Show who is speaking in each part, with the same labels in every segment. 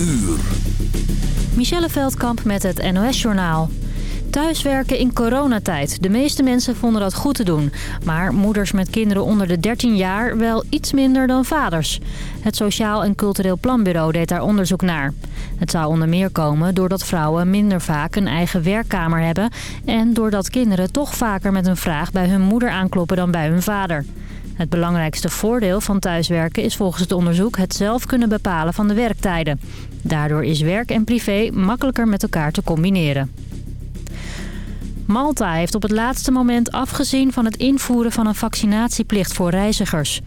Speaker 1: uur.
Speaker 2: Michelle Veldkamp met het NOS-journaal. Thuiswerken in coronatijd. De meeste mensen vonden dat goed te doen. Maar moeders met kinderen onder de 13 jaar wel iets minder dan vaders. Het Sociaal en Cultureel Planbureau deed daar onderzoek naar. Het zou onder meer komen doordat vrouwen minder vaak een eigen werkkamer hebben... en doordat kinderen toch vaker met een vraag bij hun moeder aankloppen dan bij hun vader. Het belangrijkste voordeel van thuiswerken is volgens het onderzoek het zelf kunnen bepalen van de werktijden. Daardoor is werk en privé makkelijker met elkaar te combineren. Malta heeft op het laatste moment afgezien van het invoeren van een vaccinatieplicht voor reizigers.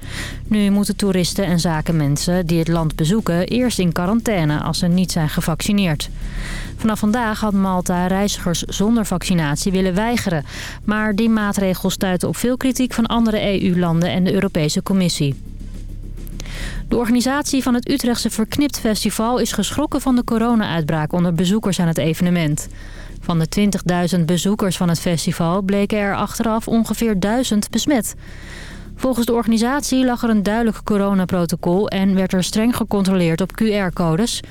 Speaker 2: Nu moeten toeristen en zakenmensen die het land bezoeken eerst in quarantaine als ze niet zijn gevaccineerd. Vanaf vandaag had Malta reizigers zonder vaccinatie willen weigeren. Maar die maatregel stuitte op veel kritiek van andere EU-landen en de Europese Commissie. De organisatie van het Utrechtse Verknipt Festival is geschrokken van de corona-uitbraak onder bezoekers aan het evenement. Van de 20.000 bezoekers van het festival bleken er achteraf ongeveer 1000 besmet. Volgens de organisatie lag er een duidelijk coronaprotocol en werd er streng gecontroleerd op QR-codes.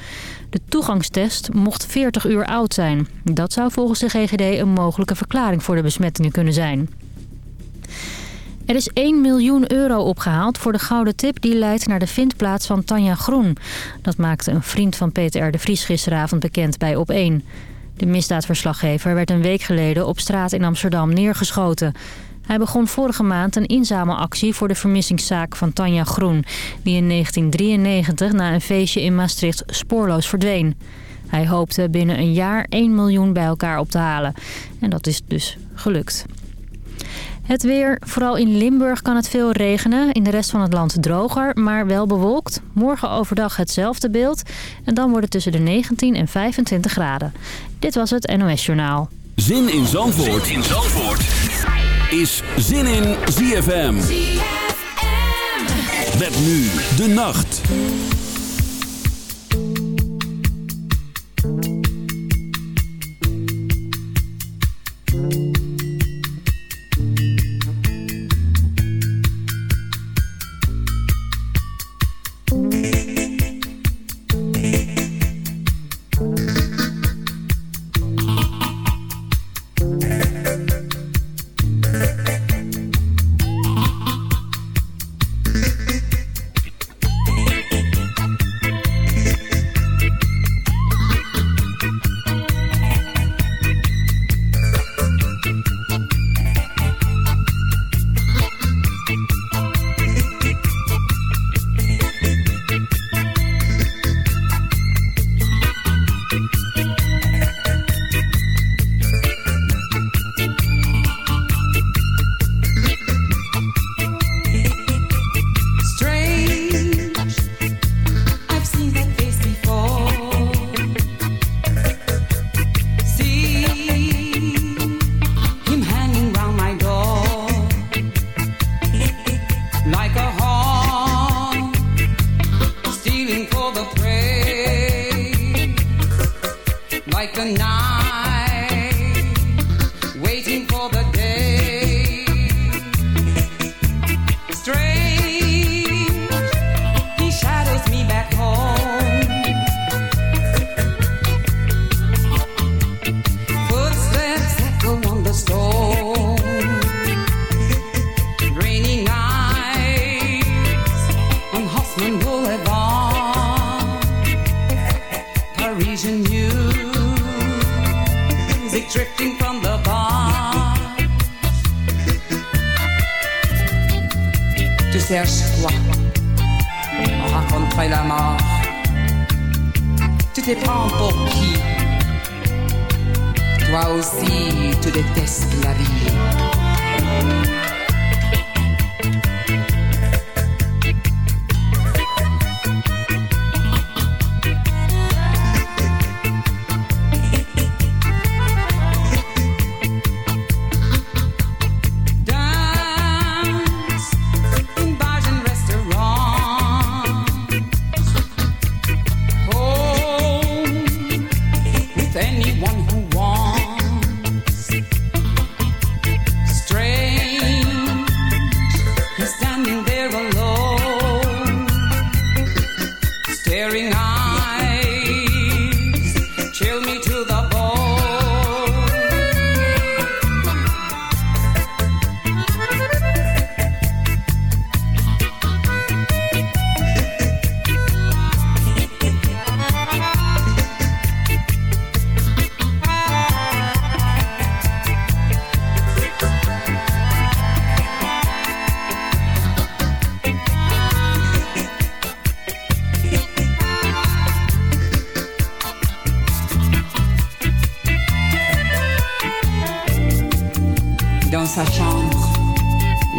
Speaker 2: De toegangstest mocht 40 uur oud zijn. Dat zou volgens de GGD een mogelijke verklaring voor de besmettingen kunnen zijn. Er is 1 miljoen euro opgehaald voor de gouden tip die leidt naar de vindplaats van Tanja Groen. Dat maakte een vriend van Peter R. de Vries gisteravond bekend bij Op1. De misdaadverslaggever werd een week geleden op straat in Amsterdam neergeschoten. Hij begon vorige maand een inzamelactie voor de vermissingszaak van Tanja Groen... die in 1993 na een feestje in Maastricht spoorloos verdween. Hij hoopte binnen een jaar 1 miljoen bij elkaar op te halen. En dat is dus gelukt. Het weer, vooral in Limburg kan het veel regenen. In de rest van het land droger, maar wel bewolkt. Morgen overdag hetzelfde beeld. En dan wordt het tussen de 19 en 25 graden. Dit was het NOS Journaal.
Speaker 1: Zin in Zandvoort, zin in Zandvoort. is Zin in ZFM. ZFM. Met nu de nacht.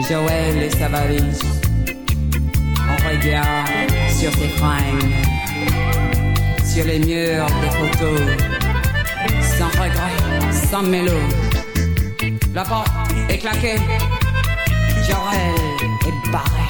Speaker 1: Joël et sa valise. On regarde sur ses fringues, sur les murs des photos, sans regret, sans mélo. La porte est claquée, Joël est barré.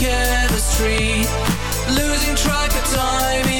Speaker 3: chemistry, losing track of time.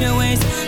Speaker 3: your ways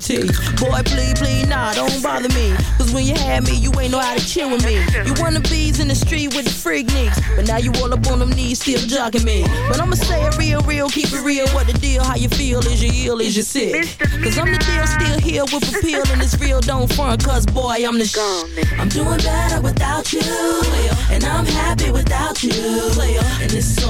Speaker 4: Boy, please, please, nah, don't bother me. Cause when you had me, you ain't know how to chill with me. You wanna bees in the street with the freak nicks. But now you all up on them knees, still jogging me. But I'ma say it real, real, keep it real. What the deal? How you feel? Is you ill? Is you sick? Cause I'm the deal, still here with appeal. And it's real, don't front, cause boy, I'm the sh. I'm doing better without you. And I'm happy without you. And it's is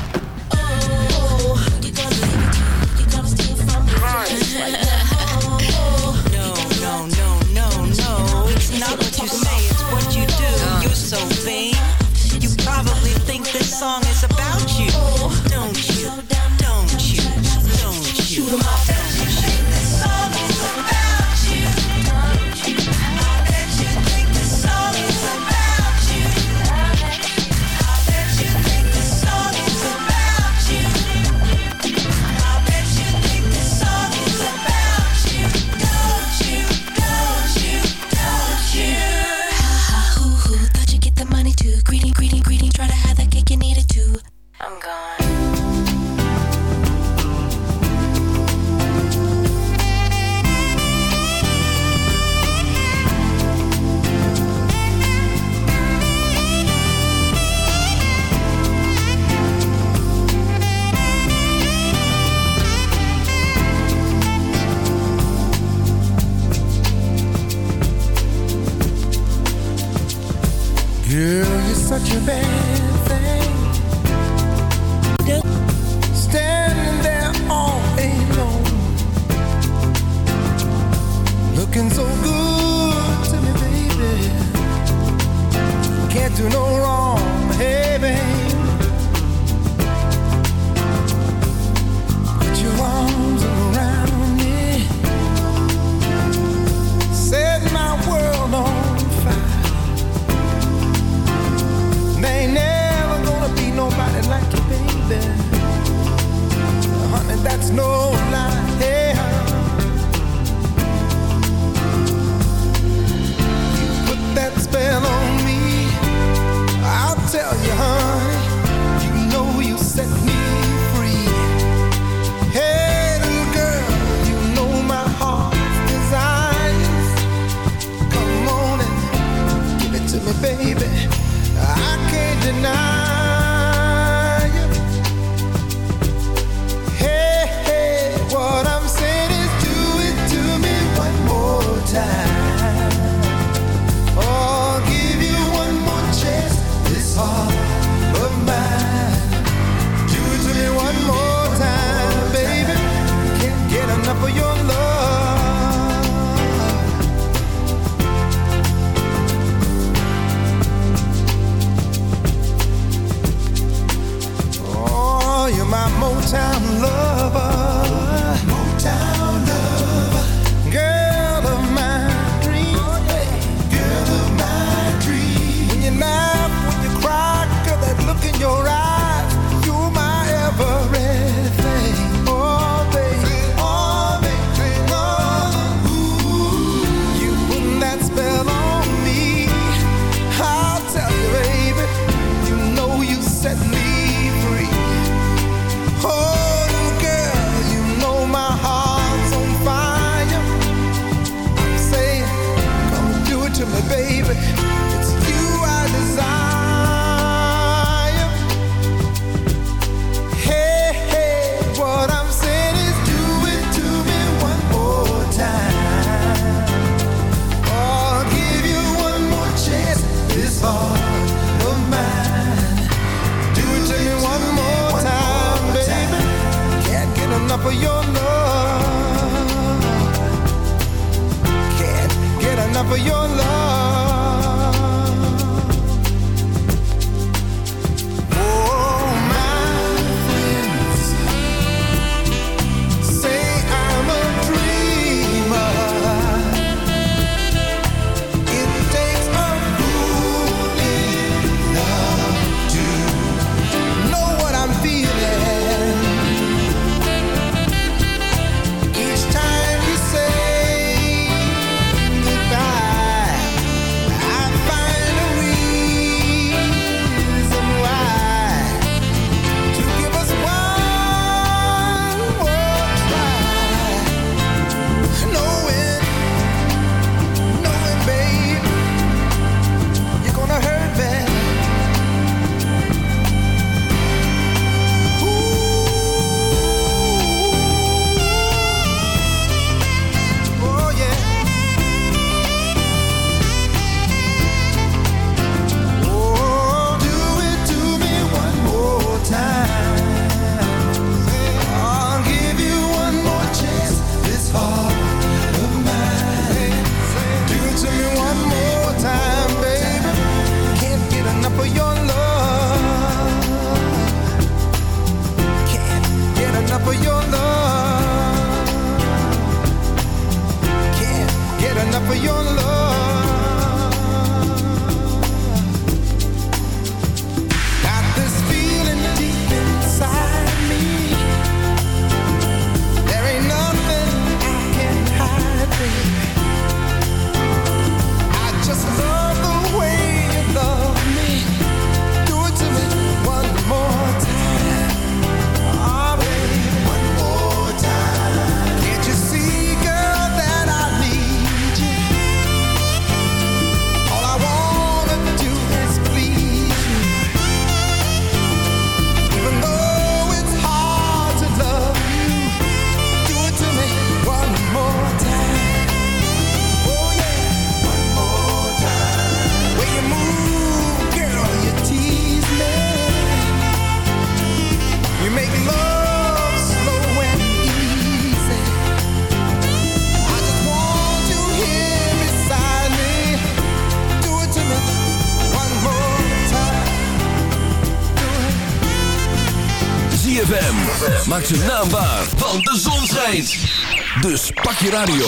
Speaker 1: Radio.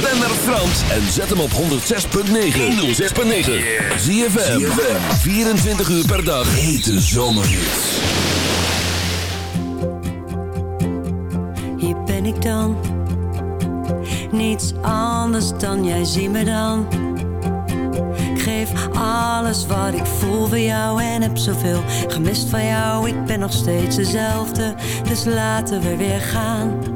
Speaker 1: Ben naar Frans en zet hem op 106.9. 106.9. ZFM. 24 uur per dag. Hete zomerhits.
Speaker 5: Hier ben ik dan. Niets anders dan jij zie me dan. Geef alles wat ik voel voor jou en heb zoveel gemist van jou. Ik ben nog steeds dezelfde, dus laten we weer gaan.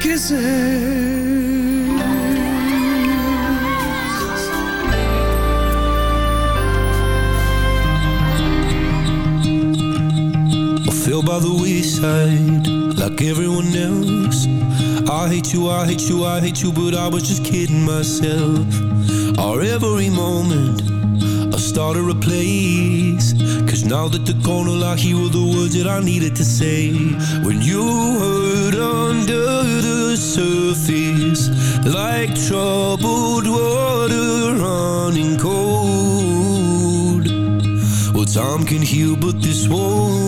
Speaker 6: kisses.
Speaker 7: I feel By the wayside, like everyone else. I hate you, I hate you, I hate you But I was just kidding myself. Our every moment I started a place. Now that the corner lock, hear were the words that I needed to say. When you heard under the surface, like troubled water running cold. Well, time can heal, but this won't.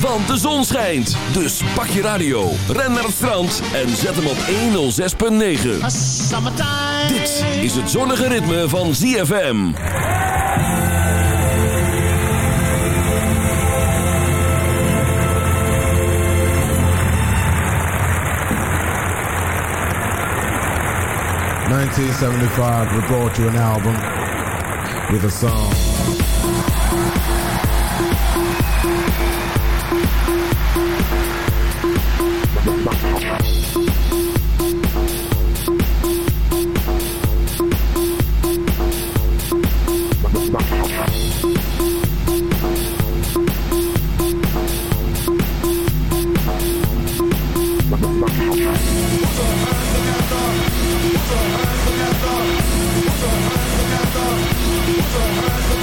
Speaker 1: Want de zon schijnt. Dus pak je radio, ren naar het strand en zet hem op 106.9. Dit is het zonnige ritme van ZFM.
Speaker 8: Nineteen seventy-five, we brought you an album with a song.
Speaker 9: Can't do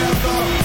Speaker 9: nothing